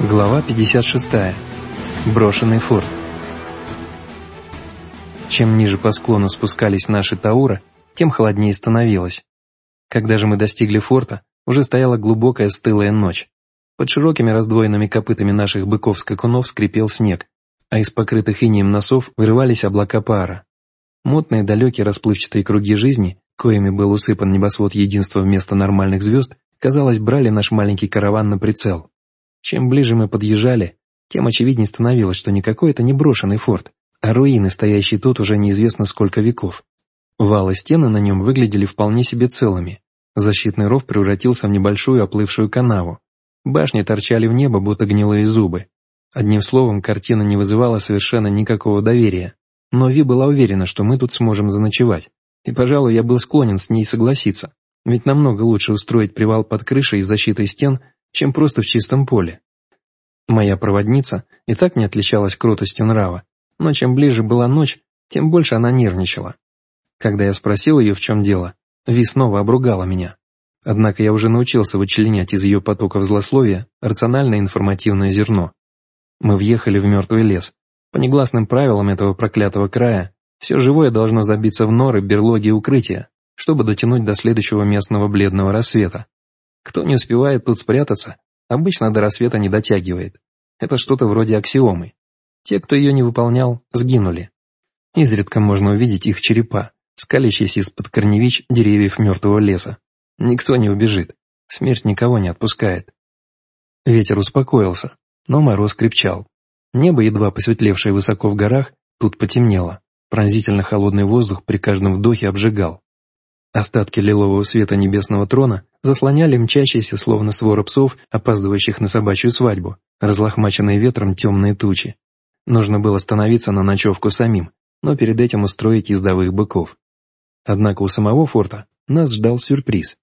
Глава 56. Брошенный форт. Чем ниже по склону спускались наши Таура, тем холоднее становилось. Когда же мы достигли форта, уже стояла глубокая стылая ночь. Под широкими раздвоенными копытами наших быков-скакунов скрипел снег, а из покрытых инеем носов вырывались облака пара. Мутные далекие расплывчатые круги жизни, коими был усыпан небосвод единства вместо нормальных звезд, казалось, брали наш маленький караван на прицел. Чем ближе мы подъезжали, тем очевиднее становилось, что никакой это не брошенный форт, а руины, стоящие тут уже неизвестно сколько веков. Валы стены на нем выглядели вполне себе целыми. Защитный ров превратился в небольшую оплывшую канаву. Башни торчали в небо, будто гнилые зубы. Одним словом, картина не вызывала совершенно никакого доверия. Но Ви была уверена, что мы тут сможем заночевать. И, пожалуй, я был склонен с ней согласиться. Ведь намного лучше устроить привал под крышей и защитой стен, чем просто в чистом поле. Моя проводница и так не отличалась крутостью нрава, но чем ближе была ночь, тем больше она нервничала. Когда я спросил ее, в чем дело, Ви снова обругала меня. Однако я уже научился вычленять из ее потоков злословия рациональное информативное зерно. Мы въехали в мертвый лес. По негласным правилам этого проклятого края, все живое должно забиться в норы, берлоги и укрытия, чтобы дотянуть до следующего местного бледного рассвета. Кто не успевает тут спрятаться, обычно до рассвета не дотягивает. Это что-то вроде аксиомы. Те, кто ее не выполнял, сгинули. Изредка можно увидеть их черепа, скалящиеся из-под корневищ деревьев мертвого леса. Никто не убежит, смерть никого не отпускает. Ветер успокоился, но мороз крепчал. Небо, едва посветлевшее высоко в горах, тут потемнело. Пронзительно холодный воздух при каждом вдохе обжигал. Остатки лилового света небесного трона заслоняли мчащиеся, словно свора псов, опаздывающих на собачью свадьбу, разлохмаченные ветром темные тучи. Нужно было становиться на ночевку самим, но перед этим устроить ездовых быков. Однако у самого форта нас ждал сюрприз.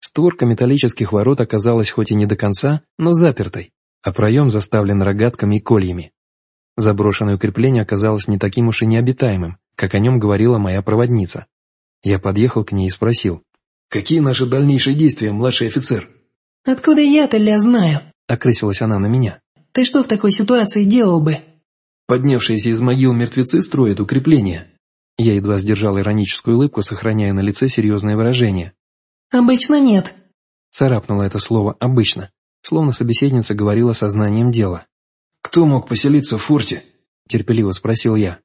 Створка металлических ворот оказалась хоть и не до конца, но запертой, а проем заставлен рогатками и кольями. Заброшенное укрепление оказалось не таким уж и необитаемым, как о нем говорила моя проводница. Я подъехал к ней и спросил. «Какие наши дальнейшие действия, младший офицер?» «Откуда я-то, ля, знаю?» — окрысилась она на меня. «Ты что в такой ситуации делал бы?» Поднявшиеся из могил мертвецы строят укрепления. Я едва сдержал ироническую улыбку, сохраняя на лице серьезное выражение. «Обычно нет», — царапнуло это слово «обычно», словно собеседница говорила сознанием дела. «Кто мог поселиться в форте?» — терпеливо спросил я.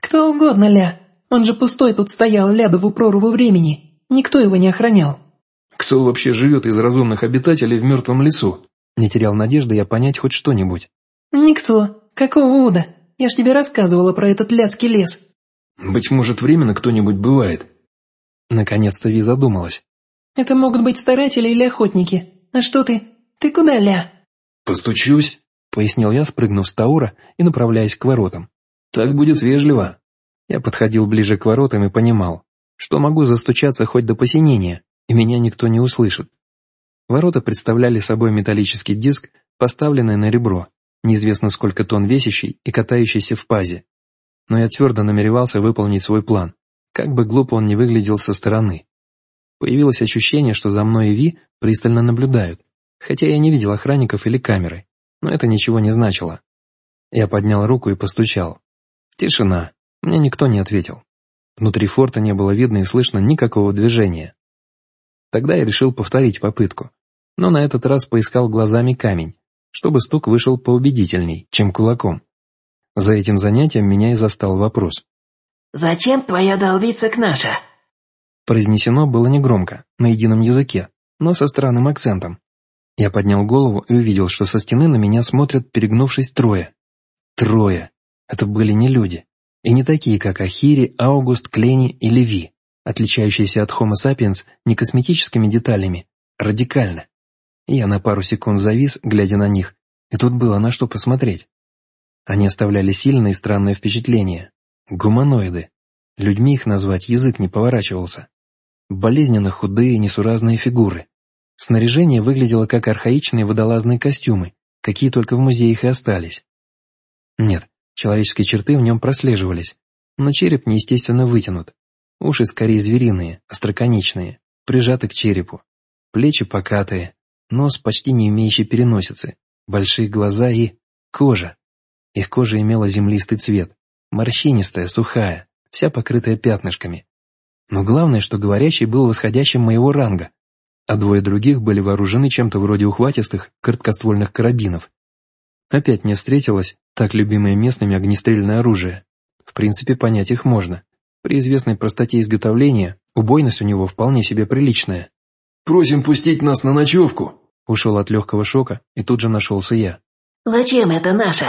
«Кто угодно, ля. Он же пустой тут стоял лядову прорву времени. Никто его не охранял. Кто вообще живет из разумных обитателей в мертвом лесу? Не терял надежды я понять хоть что-нибудь. Никто. Какого уда? Я ж тебе рассказывала про этот ляцкий лес. Быть может, временно кто-нибудь бывает. Наконец-то Ви задумалась. Это могут быть старатели или охотники. А что ты? Ты куда, ля? Постучусь, пояснил я, спрыгнув с Таура и направляясь к воротам. Так будет вежливо. Я подходил ближе к воротам и понимал, что могу застучаться хоть до посинения, и меня никто не услышит. Ворота представляли собой металлический диск, поставленный на ребро, неизвестно сколько тонн весящий и катающийся в пазе. Но я твердо намеревался выполнить свой план, как бы глупо он ни выглядел со стороны. Появилось ощущение, что за мной и Ви пристально наблюдают, хотя я не видел охранников или камеры, но это ничего не значило. Я поднял руку и постучал. Тишина. Мне никто не ответил. Внутри форта не было видно и слышно никакого движения. Тогда я решил повторить попытку, но на этот раз поискал глазами камень, чтобы стук вышел поубедительней, чем кулаком. За этим занятием меня и застал вопрос. «Зачем твоя долбица к наша?» Произнесено было негромко, на едином языке, но со странным акцентом. Я поднял голову и увидел, что со стены на меня смотрят, перегнувшись, трое. Трое. Это были не люди. И не такие, как Ахири, Аугуст, Клени и Леви, отличающиеся от Homo sapiens не косметическими деталями, а радикально. Я на пару секунд завис, глядя на них, и тут было на что посмотреть. Они оставляли сильное и странное впечатление. Гуманоиды. Людьми их назвать язык не поворачивался. Болезненно худые, несуразные фигуры. Снаряжение выглядело как архаичные водолазные костюмы, какие только в музеях и остались. Нет, Человеческие черты в нем прослеживались, но череп неестественно вытянут. Уши скорее звериные, остроконечные, прижаты к черепу. Плечи покатые, нос почти не имеющий переносицы, Большие глаза и... кожа. Их кожа имела землистый цвет, морщинистая, сухая, вся покрытая пятнышками. Но главное, что говорящий был восходящим моего ранга, а двое других были вооружены чем-то вроде ухватистых короткоствольных карабинов. Опять мне встретилось так любимое местными огнестрельное оружие. В принципе, понять их можно. При известной простоте изготовления убойность у него вполне себе приличная. «Просим пустить нас на ночевку!» Ушел от легкого шока, и тут же нашелся я. «Зачем это наше?»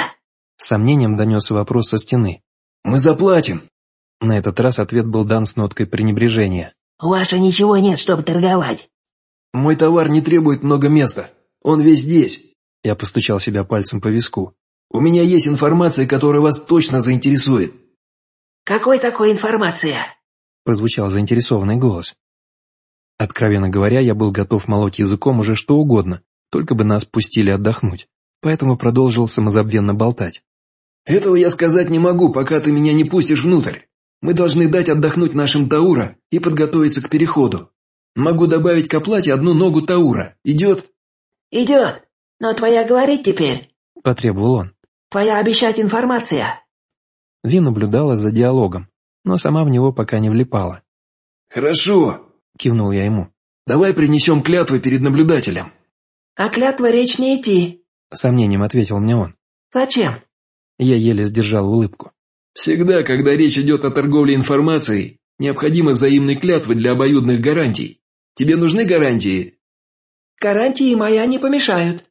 С сомнением донесся вопрос со стены. «Мы заплатим!» На этот раз ответ был дан с ноткой пренебрежения. «У вас ничего нет, чтобы торговать». «Мой товар не требует много места. Он весь здесь». Я постучал себя пальцем по виску. «У меня есть информация, которая вас точно заинтересует». «Какой такой информация?» Прозвучал заинтересованный голос. Откровенно говоря, я был готов молоть языком уже что угодно, только бы нас пустили отдохнуть, поэтому продолжил самозабвенно болтать. «Этого я сказать не могу, пока ты меня не пустишь внутрь. Мы должны дать отдохнуть нашим Таура и подготовиться к переходу. Могу добавить к оплате одну ногу Таура. Идет?» «Идет. Но твоя говорить теперь?» – потребовал он. «Твоя обещать информация». Ви наблюдала за диалогом, но сама в него пока не влипала. «Хорошо», — кивнул я ему. «Давай принесем клятвы перед наблюдателем». «А клятва речь не идти», — сомнением ответил мне он. «Зачем?» Я еле сдержал улыбку. «Всегда, когда речь идет о торговле информацией, необходимы взаимные клятвы для обоюдных гарантий. Тебе нужны гарантии?» «Гарантии моя не помешают».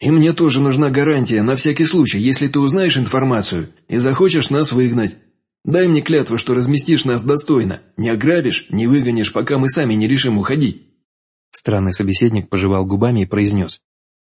«И мне тоже нужна гарантия, на всякий случай, если ты узнаешь информацию и захочешь нас выгнать. Дай мне клятву, что разместишь нас достойно, не ограбишь, не выгонишь, пока мы сами не решим уходить». Странный собеседник пожевал губами и произнес.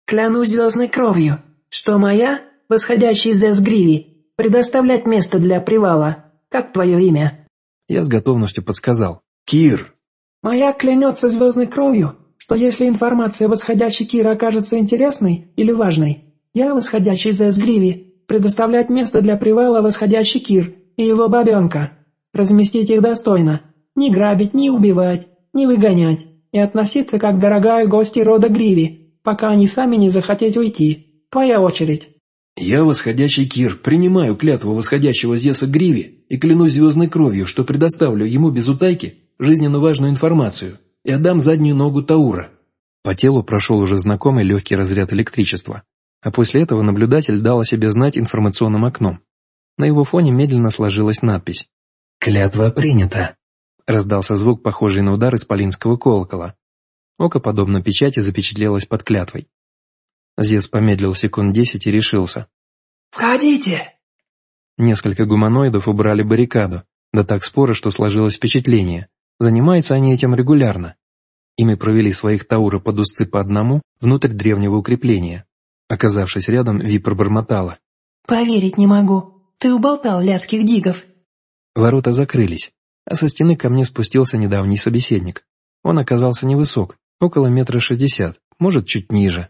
«Клянусь звездной кровью, что моя, восходящая из Эсгриви, предоставлять место для привала. Как твое имя?» Я с готовностью подсказал. «Кир». «Моя клянется звездной кровью, что если информация восходящей Кира окажется интересной или важной, я, восходящий из Эсгриви, предоставлять место для привала восходящий Кир и его бабенка. Разместить их достойно. Не грабить, не убивать, не выгонять. И относиться как дорогая гости рода Гриви, пока они сами не захотят уйти. Твоя очередь. «Я, восходящий Кир, принимаю клятву восходящего Зеса Гриви и клянусь звездной кровью, что предоставлю ему без утайки жизненно важную информацию и отдам заднюю ногу Таура». По телу прошел уже знакомый легкий разряд электричества, а после этого наблюдатель дал о себе знать информационным окном. На его фоне медленно сложилась надпись. «Клятва принята», — раздался звук, похожий на удар исполинского колокола. Око, подобно печати, запечатлелось под клятвой. Зевс помедлил секунд десять и решился. «Входите!» Несколько гуманоидов убрали баррикаду, да так споро, что сложилось впечатление. Занимаются они этим регулярно. Ими провели своих Таура под узцы по одному внутрь древнего укрепления. Оказавшись рядом, Ви пробормотала. «Поверить не могу. Ты уболтал ляцких дигов». Ворота закрылись, а со стены ко мне спустился недавний собеседник. Он оказался невысок, около метра шестьдесят, может, чуть ниже.